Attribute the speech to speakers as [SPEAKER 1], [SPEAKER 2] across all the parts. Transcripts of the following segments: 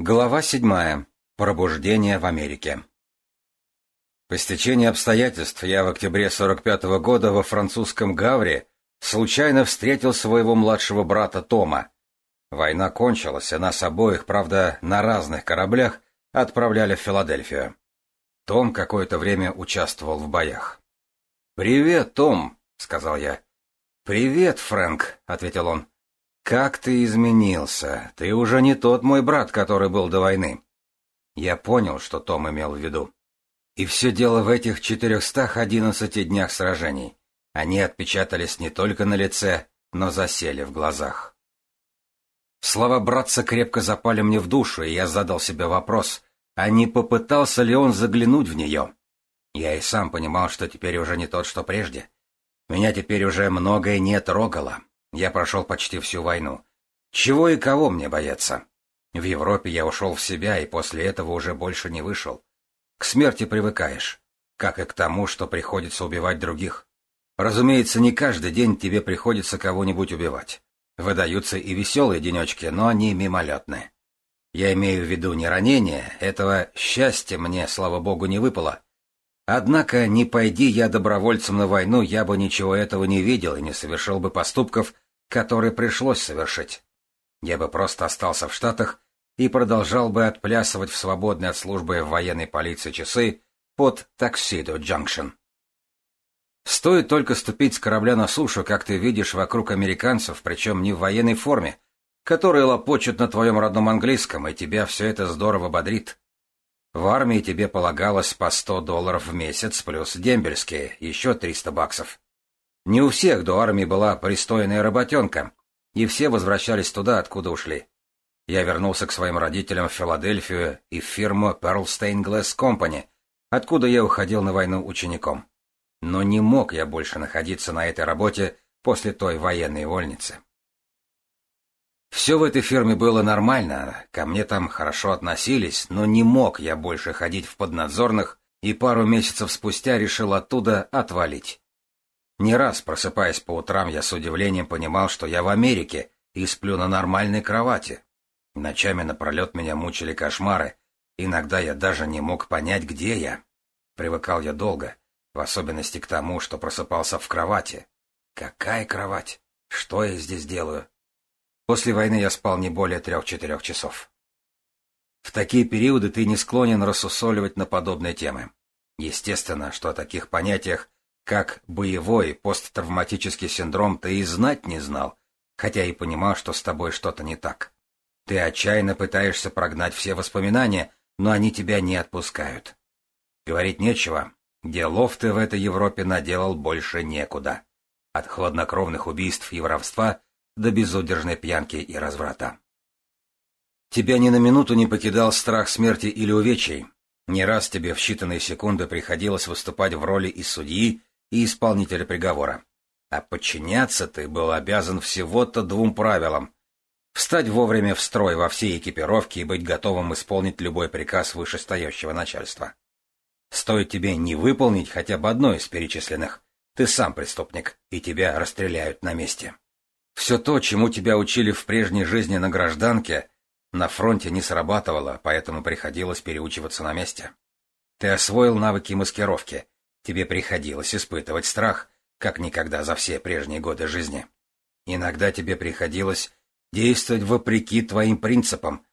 [SPEAKER 1] Глава 7. Пробуждение в Америке. По стечению обстоятельств я в октябре 45 -го года во французском Гавре случайно встретил своего младшего брата Тома. Война кончилась, а нас обоих, правда, на разных кораблях отправляли в Филадельфию. Том какое-то время участвовал в боях. «Привет, Том!» — сказал я. «Привет, Фрэнк!» — ответил он. Как ты изменился! Ты уже не тот мой брат, который был до войны. Я понял, что Том имел в виду. И все дело в этих 411 днях сражений. Они отпечатались не только на лице, но засели в глазах. Слова братца крепко запали мне в душу, и я задал себе вопрос, а не попытался ли он заглянуть в нее? Я и сам понимал, что теперь уже не тот, что прежде. Меня теперь уже многое не трогало. Я прошел почти всю войну. Чего и кого мне бояться? В Европе я ушел в себя и после этого уже больше не вышел. К смерти привыкаешь, как и к тому, что приходится убивать других. Разумеется, не каждый день тебе приходится кого-нибудь убивать. Выдаются и веселые денечки, но они мимолетные. Я имею в виду не ранение, этого счастья мне, слава богу, не выпало, Однако не пойди я добровольцем на войну, я бы ничего этого не видел и не совершил бы поступков, которые пришлось совершить. Я бы просто остался в Штатах и продолжал бы отплясывать в свободные от службы в военной полиции часы под Таксидо Джанкшн. Стоит только ступить с корабля на сушу, как ты видишь вокруг американцев, причем не в военной форме, которые лопочут на твоем родном английском, и тебя все это здорово бодрит. В армии тебе полагалось по сто долларов в месяц плюс дембельские, еще триста баксов. Не у всех до армии была пристойная работенка, и все возвращались туда, откуда ушли. Я вернулся к своим родителям в Филадельфию и в фирму Pearl Stain Glass Company, откуда я уходил на войну учеником. Но не мог я больше находиться на этой работе после той военной вольницы. Все в этой фирме было нормально, ко мне там хорошо относились, но не мог я больше ходить в поднадзорных, и пару месяцев спустя решил оттуда отвалить. Не раз, просыпаясь по утрам, я с удивлением понимал, что я в Америке и сплю на нормальной кровати. Ночами напролет меня мучили кошмары, иногда я даже не мог понять, где я. Привыкал я долго, в особенности к тому, что просыпался в кровати. Какая кровать? Что я здесь делаю? После войны я спал не более трех-четырех часов. В такие периоды ты не склонен рассусоливать на подобные темы. Естественно, что о таких понятиях, как боевой посттравматический синдром, ты и знать не знал, хотя и понимал, что с тобой что-то не так. Ты отчаянно пытаешься прогнать все воспоминания, но они тебя не отпускают. Говорить нечего. Делов ты в этой Европе наделал больше некуда. От хладнокровных убийств и воровства до безудержной пьянки и разврата. Тебя ни на минуту не покидал страх смерти или увечий. Не раз тебе в считанные секунды приходилось выступать в роли и судьи, и исполнителя приговора. А подчиняться ты был обязан всего-то двум правилам. Встать вовремя в строй во всей экипировке и быть готовым исполнить любой приказ вышестоящего начальства. Стоит тебе не выполнить хотя бы одно из перечисленных, ты сам преступник, и тебя расстреляют на месте. Все то, чему тебя учили в прежней жизни на гражданке, на фронте не срабатывало, поэтому приходилось переучиваться на месте. Ты освоил навыки маскировки, тебе приходилось испытывать страх, как никогда за все прежние годы жизни. Иногда тебе приходилось действовать вопреки твоим принципам,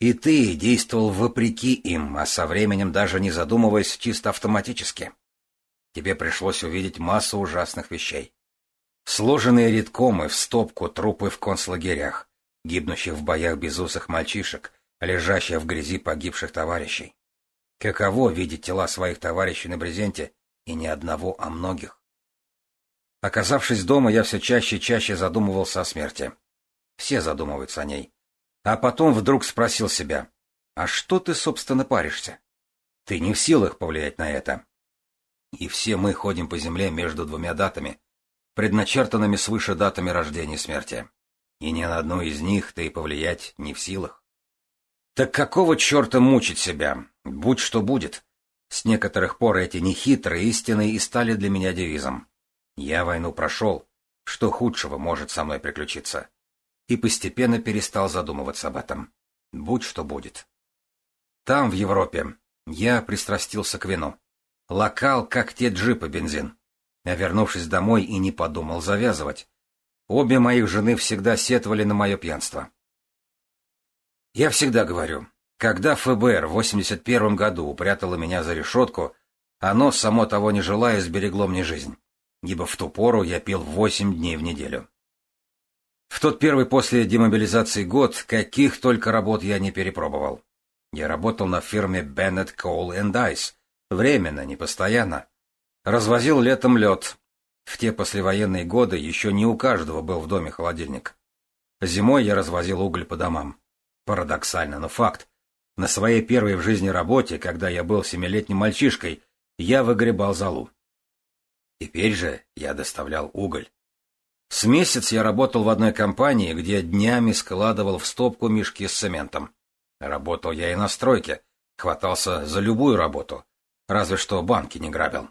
[SPEAKER 1] и ты действовал вопреки им, а со временем даже не задумываясь чисто автоматически. Тебе пришлось увидеть массу ужасных вещей. Сложенные редком и в стопку трупы в концлагерях, гибнущих в боях безусых мальчишек, лежащих в грязи погибших товарищей. Каково видеть тела своих товарищей на брезенте, и не одного, а многих? Оказавшись дома, я все чаще и чаще задумывался о смерти. Все задумываются о ней. А потом вдруг спросил себя, а что ты, собственно, паришься? Ты не в силах повлиять на это. И все мы ходим по земле между двумя датами — предначертанными свыше датами рождения и смерти. И ни на одну из них ты повлиять не в силах. Так какого черта мучить себя? Будь что будет. С некоторых пор эти нехитрые истины и стали для меня девизом. Я войну прошел, что худшего может со мной приключиться. И постепенно перестал задумываться об этом. Будь что будет. Там, в Европе, я пристрастился к вину. Локал, как те джипы бензин. А вернувшись домой и не подумал завязывать. Обе моих жены всегда сетовали на мое пьянство. Я всегда говорю, когда ФБР в 81 году упрятало меня за решетку, оно, само того не желая, сберегло мне жизнь, ибо в ту пору я пил 8 дней в неделю. В тот первый после демобилизации год каких только работ я не перепробовал. Я работал на фирме Bennett Coal and Ice, временно, не постоянно. Развозил летом лед. В те послевоенные годы еще не у каждого был в доме холодильник. Зимой я развозил уголь по домам. Парадоксально, но факт. На своей первой в жизни работе, когда я был семилетним мальчишкой, я выгребал залу. Теперь же я доставлял уголь. С месяц я работал в одной компании, где днями складывал в стопку мешки с цементом. Работал я и на стройке, хватался за любую работу, разве что банки не грабил.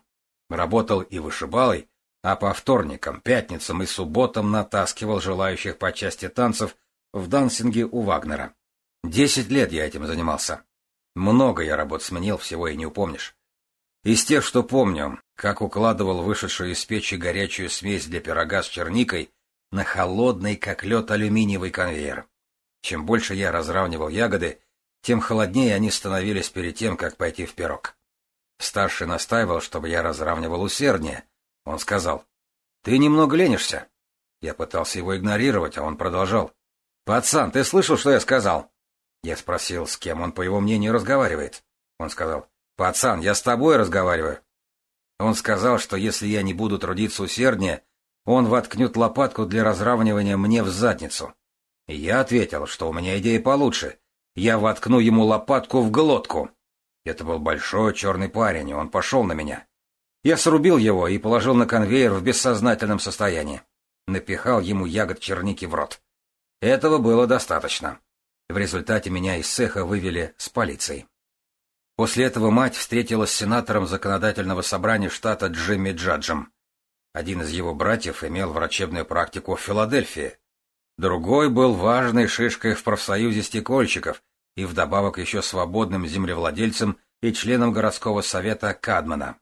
[SPEAKER 1] Работал и вышибалой, а по вторникам, пятницам и субботам натаскивал желающих по части танцев в дансинге у Вагнера. Десять лет я этим занимался. Много я работ сменил, всего и не упомнишь. Из тех, что помню, как укладывал вышедшую из печи горячую смесь для пирога с черникой на холодный, как лед, алюминиевый конвейер. Чем больше я разравнивал ягоды, тем холоднее они становились перед тем, как пойти в пирог. Старший настаивал, чтобы я разравнивал усерднее. Он сказал, «Ты немного ленишься». Я пытался его игнорировать, а он продолжал. «Пацан, ты слышал, что я сказал?» Я спросил, с кем он, по его мнению, разговаривает. Он сказал, «Пацан, я с тобой разговариваю». Он сказал, что если я не буду трудиться усерднее, он воткнет лопатку для разравнивания мне в задницу. Я ответил, что у меня идея получше. Я воткну ему лопатку в глотку. Это был большой черный парень, и он пошел на меня. Я срубил его и положил на конвейер в бессознательном состоянии. Напихал ему ягод черники в рот. Этого было достаточно. В результате меня из цеха вывели с полицией. После этого мать встретилась с сенатором законодательного собрания штата Джимми Джаджем. Один из его братьев имел врачебную практику в Филадельфии. Другой был важной шишкой в профсоюзе стекольщиков — и вдобавок еще свободным землевладельцем и членом городского совета Кадмана.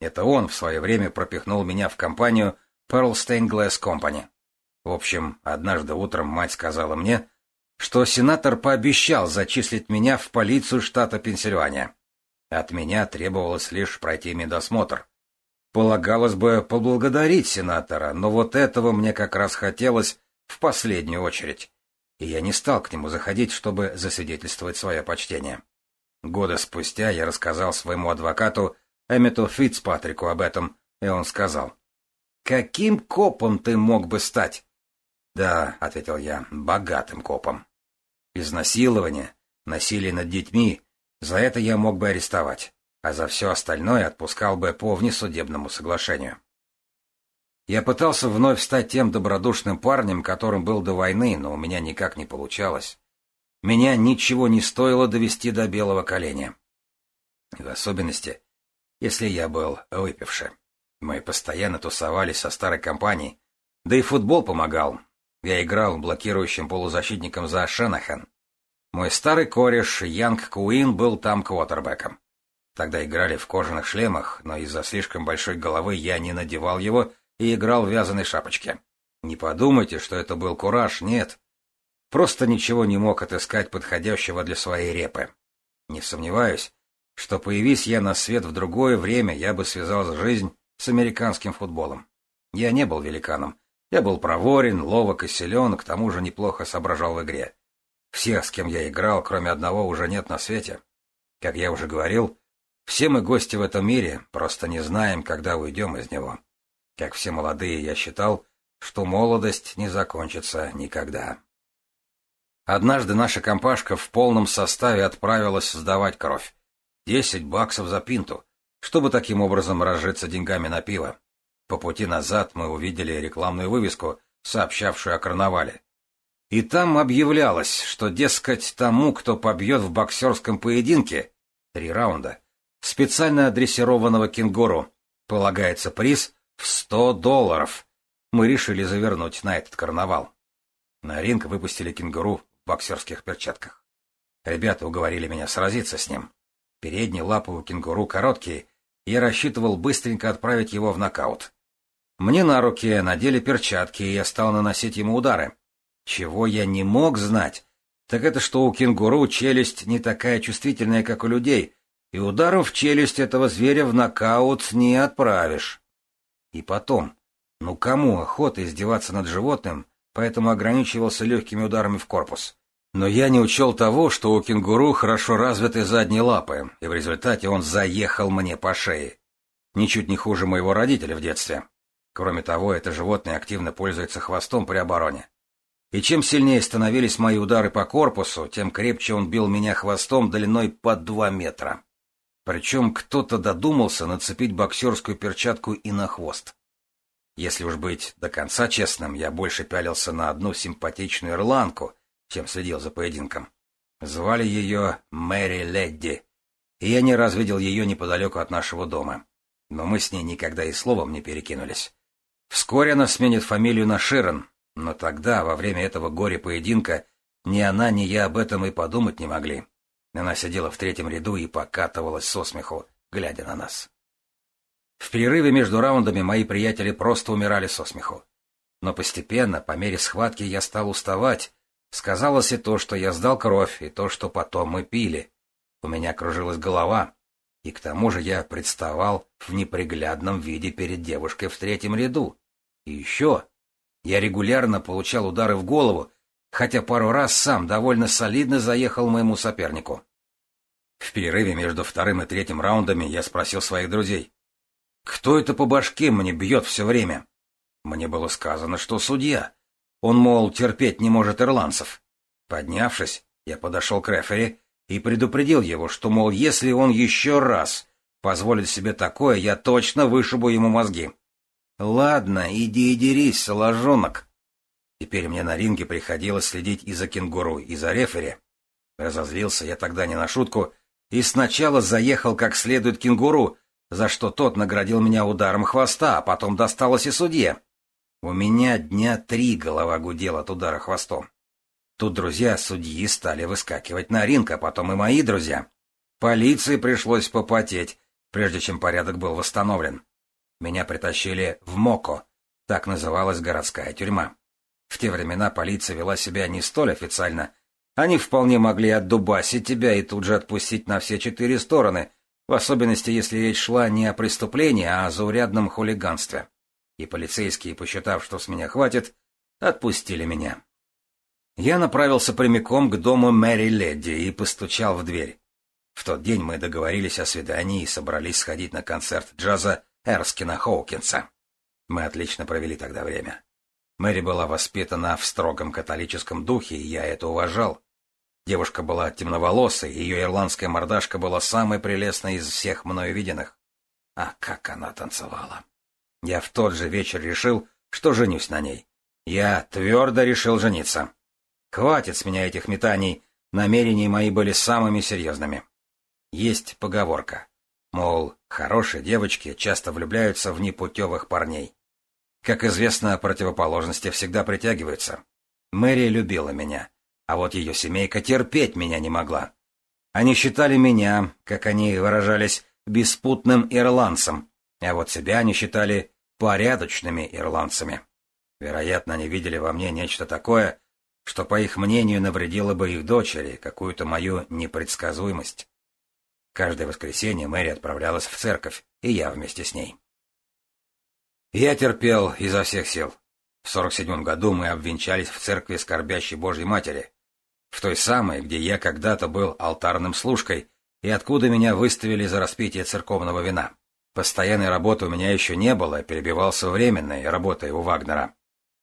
[SPEAKER 1] Это он в свое время пропихнул меня в компанию Pearl Stained Company. В общем, однажды утром мать сказала мне, что сенатор пообещал зачислить меня в полицию штата Пенсильвания. От меня требовалось лишь пройти медосмотр. Полагалось бы поблагодарить сенатора, но вот этого мне как раз хотелось в последнюю очередь и я не стал к нему заходить, чтобы засвидетельствовать свое почтение. Года спустя я рассказал своему адвокату Эммету Фитцпатрику об этом, и он сказал, «Каким копом ты мог бы стать?» «Да», — ответил я, — «богатым копом». «Изнасилование, насилие над детьми, за это я мог бы арестовать, а за все остальное отпускал бы по внесудебному соглашению». Я пытался вновь стать тем добродушным парнем, которым был до войны, но у меня никак не получалось. Меня ничего не стоило довести до белого коленя. В особенности, если я был выпивший. Мы постоянно тусовались со старой компанией, да и футбол помогал. Я играл блокирующим полузащитником за Шенахан. Мой старый кореш Янг Куин был там квотербеком. Тогда играли в кожаных шлемах, но из-за слишком большой головы я не надевал его — и играл в вязаной шапочке. Не подумайте, что это был кураж, нет. Просто ничего не мог отыскать подходящего для своей репы. Не сомневаюсь, что появись я на свет в другое время, я бы связал жизнь с американским футболом. Я не был великаном. Я был проворен, ловок и силен, к тому же неплохо соображал в игре. Всех, с кем я играл, кроме одного, уже нет на свете. Как я уже говорил, все мы гости в этом мире, просто не знаем, когда уйдем из него. Как все молодые, я считал, что молодость не закончится никогда. Однажды наша компашка в полном составе отправилась сдавать кровь. Десять баксов за пинту, чтобы таким образом разжиться деньгами на пиво. По пути назад мы увидели рекламную вывеску, сообщавшую о карнавале. И там объявлялось, что, дескать, тому, кто побьет в боксерском поединке три раунда, специально адресированного кенгуру, полагается приз в сто долларов. Мы решили завернуть на этот карнавал. На ринг выпустили кенгуру в боксерских перчатках. Ребята уговорили меня сразиться с ним. Передние лапы у кенгуру короткие, и я рассчитывал быстренько отправить его в нокаут. Мне на руки надели перчатки, и я стал наносить ему удары. Чего я не мог знать, так это что у кенгуру челюсть не такая чувствительная, как у людей, и ударов в челюсть этого зверя в нокаут не отправишь. И потом, ну кому охота издеваться над животным, поэтому ограничивался легкими ударами в корпус. Но я не учел того, что у кенгуру хорошо развиты задние лапы, и в результате он заехал мне по шее. Ничуть не хуже моего родителя в детстве. Кроме того, это животное активно пользуется хвостом при обороне. И чем сильнее становились мои удары по корпусу, тем крепче он бил меня хвостом длиной под два метра. Причем кто-то додумался нацепить боксерскую перчатку и на хвост. Если уж быть до конца честным, я больше пялился на одну симпатичную ирландку, чем следил за поединком. Звали ее Мэри Ледди. И я не раз видел ее неподалеку от нашего дома. Но мы с ней никогда и словом не перекинулись. Вскоре она сменит фамилию на Ширен, но тогда, во время этого горе-поединка, ни она, ни я об этом и подумать не могли. Она сидела в третьем ряду и покатывалась со смеху, глядя на нас. В перерыве между раундами мои приятели просто умирали со смеху. Но постепенно, по мере схватки, я стал уставать. Сказалось и то, что я сдал кровь, и то, что потом мы пили. У меня кружилась голова, и к тому же я представал в неприглядном виде перед девушкой в третьем ряду. И еще я регулярно получал удары в голову, хотя пару раз сам довольно солидно заехал моему сопернику. В перерыве между вторым и третьим раундами я спросил своих друзей, «Кто это по башке мне бьет все время?» Мне было сказано, что судья. Он, мол, терпеть не может ирландцев. Поднявшись, я подошел к рефери и предупредил его, что, мол, если он еще раз позволит себе такое, я точно вышибу ему мозги. «Ладно, иди и дерись, соложонок», Теперь мне на ринге приходилось следить и за кенгуру, и за рефери. Разозлился я тогда не на шутку и сначала заехал как следует кенгуру, за что тот наградил меня ударом хвоста, а потом досталось и судье. У меня дня три голова гудела от удара хвостом. Тут друзья судьи стали выскакивать на ринг, а потом и мои друзья. Полиции пришлось попотеть, прежде чем порядок был восстановлен. Меня притащили в Моко, так называлась городская тюрьма. В те времена полиция вела себя не столь официально, они вполне могли отдубасить тебя и тут же отпустить на все четыре стороны, в особенности если речь шла не о преступлении, а о заурядном хулиганстве. И полицейские, посчитав, что с меня хватит, отпустили меня. Я направился прямиком к дому Мэри Ледди и постучал в дверь. В тот день мы договорились о свидании и собрались сходить на концерт джаза Эрскина Хоукинса. Мы отлично провели тогда время. Мэри была воспитана в строгом католическом духе, и я это уважал. Девушка была темноволосой, ее ирландская мордашка была самой прелестной из всех мною виденных. А как она танцевала! Я в тот же вечер решил, что женюсь на ней. Я твердо решил жениться. Хватит с меня этих метаний, намерения мои были самыми серьезными. Есть поговорка. Мол, хорошие девочки часто влюбляются в непутевых парней. Как известно, противоположности всегда притягиваются. Мэри любила меня, а вот ее семейка терпеть меня не могла. Они считали меня, как они выражались, беспутным ирландцем, а вот себя они считали порядочными ирландцами. Вероятно, они видели во мне нечто такое, что, по их мнению, навредило бы их дочери, какую-то мою непредсказуемость. Каждое воскресенье Мэри отправлялась в церковь, и я вместе с ней. Я терпел изо всех сил. В 47 году мы обвенчались в церкви скорбящей Божьей Матери, в той самой, где я когда-то был алтарным служкой, и откуда меня выставили за распитие церковного вина. Постоянной работы у меня еще не было, перебивался временной работой у Вагнера.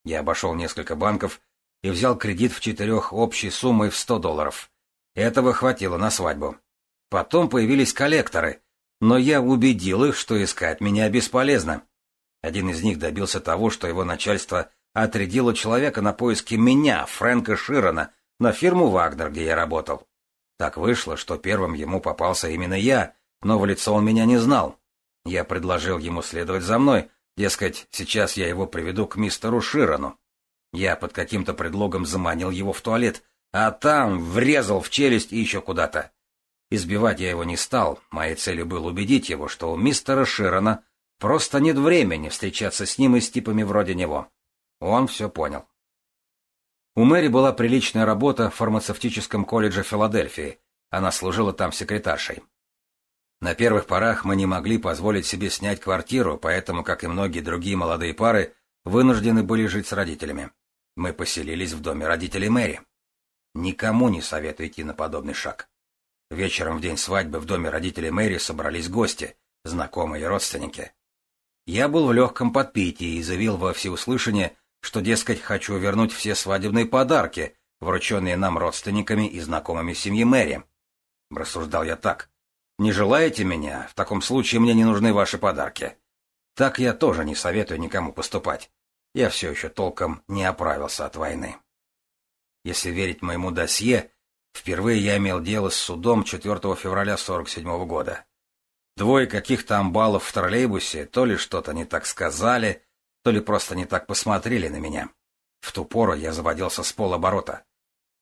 [SPEAKER 1] Я обошел несколько банков и взял кредит в четырех общей суммой в сто долларов. Этого хватило на свадьбу. Потом появились коллекторы, но я убедил их, что искать меня бесполезно. Один из них добился того, что его начальство отрядило человека на поиски меня, Фрэнка Широна, на фирму Вагнер, где я работал. Так вышло, что первым ему попался именно я, но в лицо он меня не знал. Я предложил ему следовать за мной, дескать, сейчас я его приведу к мистеру Ширану. Я под каким-то предлогом заманил его в туалет, а там врезал в челюсть и еще куда-то. Избивать я его не стал, моей целью было убедить его, что у мистера Широна просто нет времени встречаться с ним и с типами вроде него. Он все понял. У Мэри была приличная работа в фармацевтическом колледже Филадельфии. Она служила там секретаршей. На первых порах мы не могли позволить себе снять квартиру, поэтому, как и многие другие молодые пары, вынуждены были жить с родителями. Мы поселились в доме родителей Мэри. Никому не советую идти на подобный шаг. Вечером в день свадьбы в доме родителей Мэри собрались гости, знакомые и родственники. Я был в легком подпитии и заявил во всеуслышание, что, дескать, хочу вернуть все свадебные подарки, врученные нам родственниками и знакомыми семьи Мэри. Рассуждал я так. «Не желаете меня? В таком случае мне не нужны ваши подарки. Так я тоже не советую никому поступать. Я все еще толком не оправился от войны». Если верить моему досье, впервые я имел дело с судом 4 февраля 47 года. Двое каких-то амбалов в троллейбусе то ли что-то не так сказали, то ли просто не так посмотрели на меня. В ту пору я заводился с полоборота.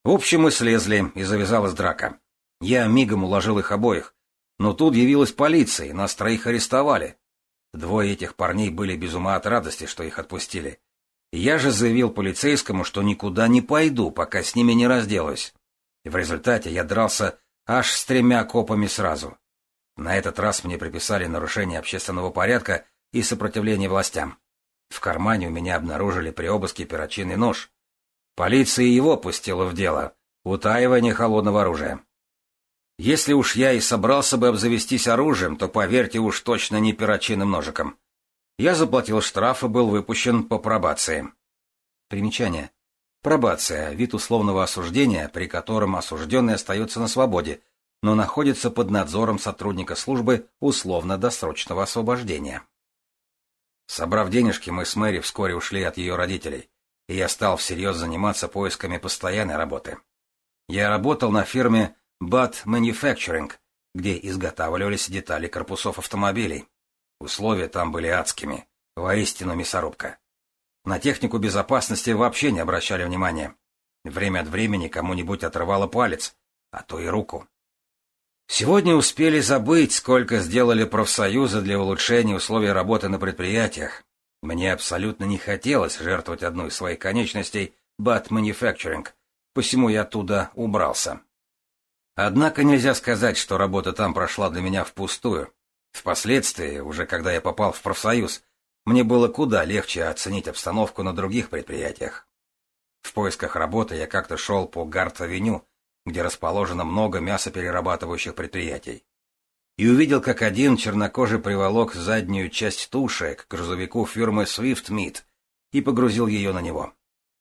[SPEAKER 1] В общем, мы слезли, и завязалась драка. Я мигом уложил их обоих. Но тут явилась полиция, и нас троих арестовали. Двое этих парней были без ума от радости, что их отпустили. Я же заявил полицейскому, что никуда не пойду, пока с ними не разделаюсь. И в результате я дрался аж с тремя копами сразу. На этот раз мне приписали нарушение общественного порядка и сопротивление властям. В кармане у меня обнаружили при обыске перочинный нож. Полиция его пустила в дело. Утаивание холодного оружия. Если уж я и собрался бы обзавестись оружием, то, поверьте уж, точно не перочинным ножиком. Я заплатил штраф и был выпущен по пробации. Примечание. Пробация – вид условного осуждения, при котором осужденный остается на свободе, но находится под надзором сотрудника службы условно-досрочного освобождения. Собрав денежки, мы с Мэри вскоре ушли от ее родителей, и я стал всерьез заниматься поисками постоянной работы. Я работал на фирме Bat Manufacturing, где изготавливались детали корпусов автомобилей. Условия там были адскими, воистину мясорубка. На технику безопасности вообще не обращали внимания. Время от времени кому-нибудь отрывало палец, а то и руку. Сегодня успели забыть, сколько сделали профсоюзы для улучшения условий работы на предприятиях. Мне абсолютно не хотелось жертвовать одной из своих конечностей Bat Manufacturing, посему я оттуда убрался. Однако нельзя сказать, что работа там прошла для меня впустую. Впоследствии, уже когда я попал в профсоюз, мне было куда легче оценить обстановку на других предприятиях. В поисках работы я как-то шел по Гарт-авеню, где расположено много мясоперерабатывающих предприятий. И увидел, как один чернокожий приволок заднюю часть туши к грузовику фирмы Swift Meat и погрузил ее на него.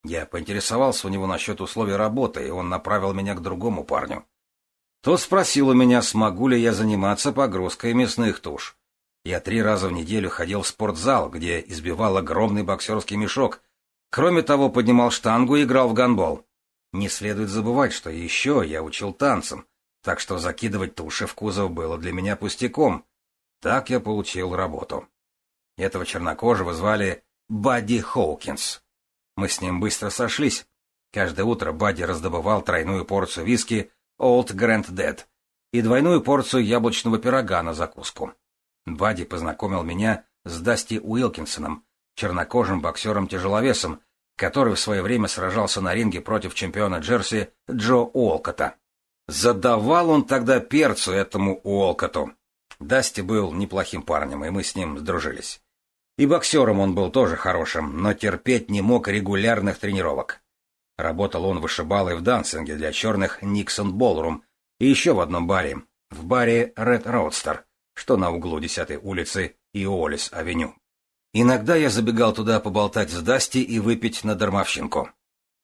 [SPEAKER 1] Я поинтересовался у него насчет условий работы, и он направил меня к другому парню. Тот спросил у меня, смогу ли я заниматься погрузкой мясных туш. Я три раза в неделю ходил в спортзал, где избивал огромный боксерский мешок. Кроме того, поднимал штангу и играл в гандбол. Не следует забывать, что еще я учил танцам, так что закидывать туши в кузов было для меня пустяком. Так я получил работу. Этого чернокожего звали Бадди Хоукинс. Мы с ним быстро сошлись. Каждое утро Бадди раздобывал тройную порцию виски Old Grand Dead и двойную порцию яблочного пирога на закуску. Бадди познакомил меня с Дасти Уилкинсоном, чернокожим боксером-тяжеловесом, который в свое время сражался на ринге против чемпиона Джерси Джо Уолкота. Задавал он тогда перцу этому Уолкоту. Дасти был неплохим парнем, и мы с ним сдружились. И боксером он был тоже хорошим, но терпеть не мог регулярных тренировок. Работал он вышибалой в дансинге для черных Никсон Болрум и еще в одном баре, в баре Ред Роудстер, что на углу 10-й улицы и Олис-авеню. Иногда я забегал туда поболтать с Дасти и выпить на дармовщинку.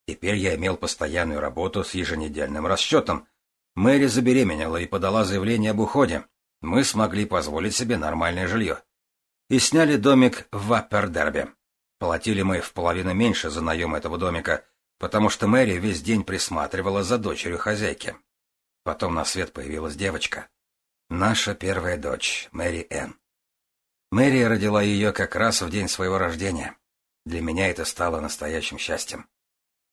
[SPEAKER 1] Теперь я имел постоянную работу с еженедельным расчетом. Мэри забеременела и подала заявление об уходе. Мы смогли позволить себе нормальное жилье. И сняли домик в Аппердербе. Платили мы в половину меньше за наем этого домика, потому что Мэри весь день присматривала за дочерью хозяйки. Потом на свет появилась девочка. Наша первая дочь, Мэри Энн. Мэри родила ее как раз в день своего рождения. Для меня это стало настоящим счастьем.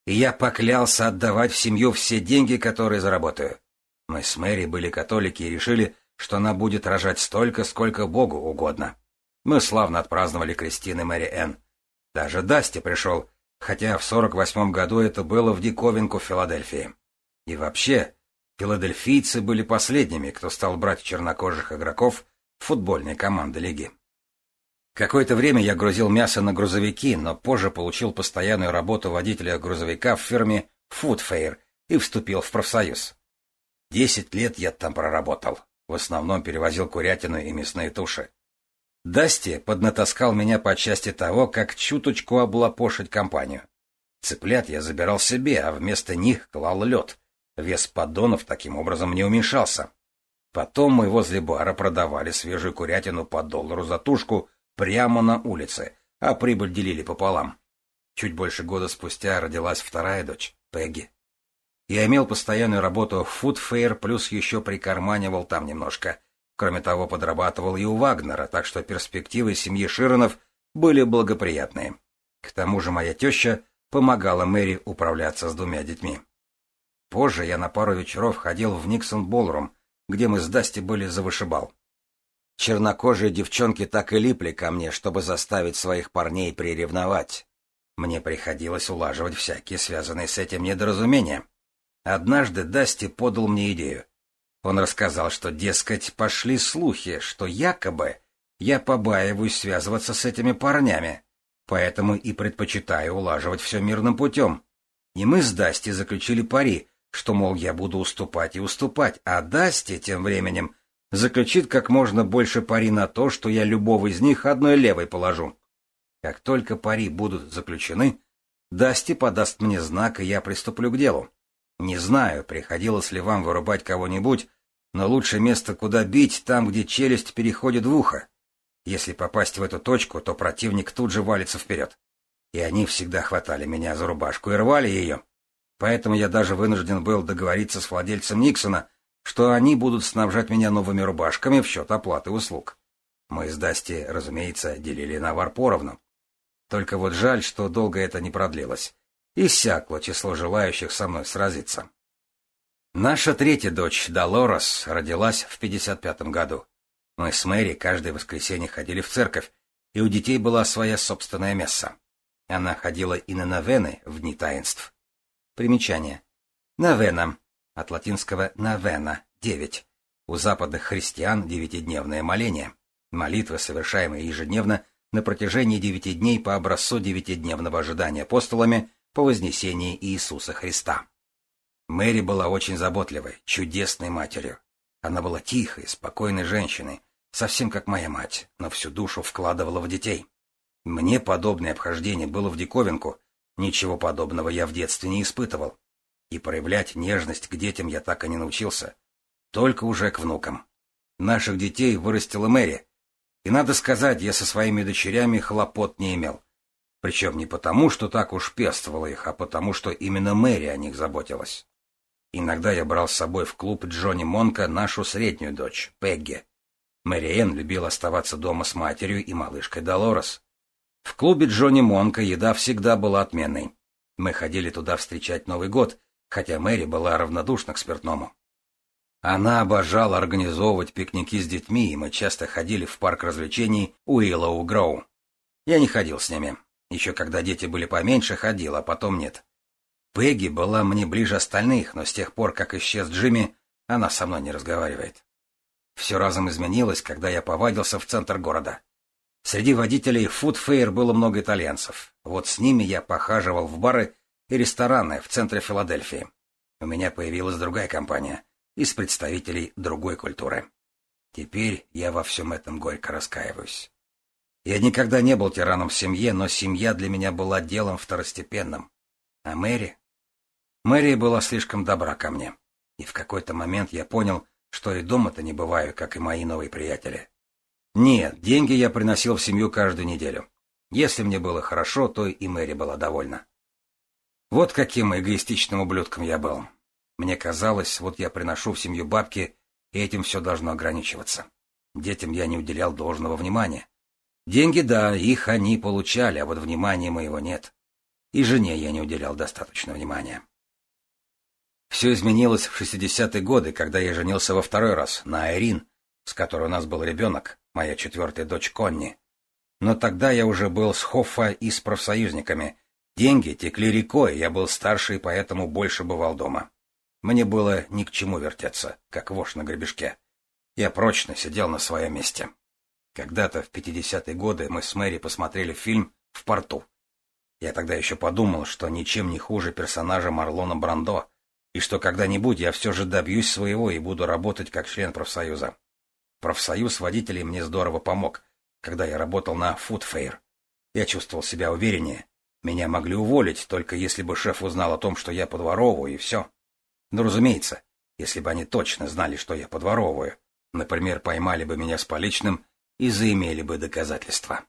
[SPEAKER 1] И я поклялся отдавать в семью все деньги, которые заработаю. Мы с Мэри были католики и решили, что она будет рожать столько, сколько Богу угодно. Мы славно отпраздновали Кристины Мэри Энн. Даже Дасти пришел, хотя в сорок восьмом году это было в диковинку в Филадельфии. И вообще, филадельфийцы были последними, кто стал брать чернокожих игроков в футбольной команды лиги. Какое-то время я грузил мясо на грузовики, но позже получил постоянную работу водителя грузовика в фирме Food Fair и вступил в профсоюз. Десять лет я там проработал. В основном перевозил курятину и мясные туши. Дасти поднатаскал меня по части того, как чуточку облапошить компанию. Цыплят я забирал себе, а вместо них клал лед. Вес поддонов таким образом не уменьшался. Потом мы возле бара продавали свежую курятину по доллару за тушку прямо на улице, а прибыль делили пополам. Чуть больше года спустя родилась вторая дочь, Пегги. Я имел постоянную работу в food fair, плюс еще прикарманивал там немножко. Кроме того, подрабатывал и у Вагнера, так что перспективы семьи Широнов были благоприятные. К тому же моя теща помогала Мэри управляться с двумя детьми. Позже я на пару вечеров ходил в Никсон Болрум, где мы с Дасти были за вышибал. Чернокожие девчонки так и липли ко мне, чтобы заставить своих парней приревновать. Мне приходилось улаживать всякие связанные с этим недоразумения. Однажды Дасти подал мне идею. Он рассказал, что, дескать, пошли слухи, что якобы я побаиваюсь связываться с этими парнями, поэтому и предпочитаю улаживать все мирным путем. И мы с Дасти заключили пари, что, мол, я буду уступать и уступать, а Дасти тем временем заключит как можно больше пари на то, что я любого из них одной левой положу. Как только пари будут заключены, Дасти подаст мне знак, и я приступлю к делу. Не знаю, приходилось ли вам вырубать кого-нибудь, но лучшее место, куда бить, там, где челюсть переходит в ухо. Если попасть в эту точку, то противник тут же валится вперед. И они всегда хватали меня за рубашку и рвали ее. Поэтому я даже вынужден был договориться с владельцем Никсона — что они будут снабжать меня новыми рубашками в счет оплаты услуг. Мы с Дасти, разумеется, делили навар поровну. Только вот жаль, что долго это не продлилось. Иссякло число желающих со мной сразиться. Наша третья дочь, Долорес, родилась в 55-м году. Мы с Мэри каждое воскресенье ходили в церковь, и у детей была своя собственная месса. Она ходила и на новены в дни таинств. Примечание. Новена от латинского «навена» — «девять». У западных христиан девятидневное моление. Молитва, совершаемая ежедневно на протяжении девяти дней по образцу девятидневного ожидания апостолами по вознесении Иисуса Христа. Мэри была очень заботливой, чудесной матерью. Она была тихой, спокойной женщиной, совсем как моя мать, но всю душу вкладывала в детей. Мне подобное обхождение было в диковинку, ничего подобного я в детстве не испытывал и проявлять нежность к детям я так и не научился. Только уже к внукам. Наших детей вырастила Мэри. И надо сказать, я со своими дочерями хлопот не имел. Причем не потому, что так уж пествовала их, а потому, что именно Мэри о них заботилась. Иногда я брал с собой в клуб Джонни Монка нашу среднюю дочь, Пегги. Мэри Энн любила оставаться дома с матерью и малышкой Долорес. В клубе Джонни Монка еда всегда была отменной. Мы ходили туда встречать Новый год — хотя Мэри была равнодушна к спиртному. Она обожала организовывать пикники с детьми, и мы часто ходили в парк развлечений Уиллоу Гроу. Я не ходил с ними. Еще когда дети были поменьше, ходил, а потом нет. Пегги была мне ближе остальных, но с тех пор, как исчез Джимми, она со мной не разговаривает. Все разом изменилось, когда я повадился в центр города. Среди водителей фудфейр было много итальянцев. Вот с ними я похаживал в бары и рестораны в центре Филадельфии. У меня появилась другая компания из представителей другой культуры. Теперь я во всем этом горько раскаиваюсь. Я никогда не был тираном в семье, но семья для меня была делом второстепенным. А Мэри? Мэри была слишком добра ко мне. И в какой-то момент я понял, что и дома-то не бываю, как и мои новые приятели. Нет, деньги я приносил в семью каждую неделю. Если мне было хорошо, то и Мэри была довольна. Вот каким эгоистичным ублюдком я был. Мне казалось, вот я приношу в семью бабки, и этим все должно ограничиваться. Детям я не уделял должного внимания. Деньги, да, их они получали, а вот внимания моего нет. И жене я не уделял достаточно внимания. Все изменилось в 60-е годы, когда я женился во второй раз на Айрин, с которой у нас был ребенок, моя четвертая дочь Конни. Но тогда я уже был с Хоффа и с профсоюзниками — Деньги текли рекой, я был старше и поэтому больше бывал дома. Мне было ни к чему вертеться, как вошь на гребешке. Я прочно сидел на своем месте. Когда-то в 50-е годы мы с Мэри посмотрели фильм «В порту». Я тогда еще подумал, что ничем не хуже персонажа Марлона Брандо, и что когда-нибудь я все же добьюсь своего и буду работать как член профсоюза. Профсоюз водителей мне здорово помог, когда я работал на «Фудфейр». Я чувствовал себя увереннее, меня могли уволить, только если бы шеф узнал о том, что я подворовываю, и все. Ну, разумеется, если бы они точно знали, что я подворовываю. Например, поймали бы меня с поличным и заимели бы доказательства.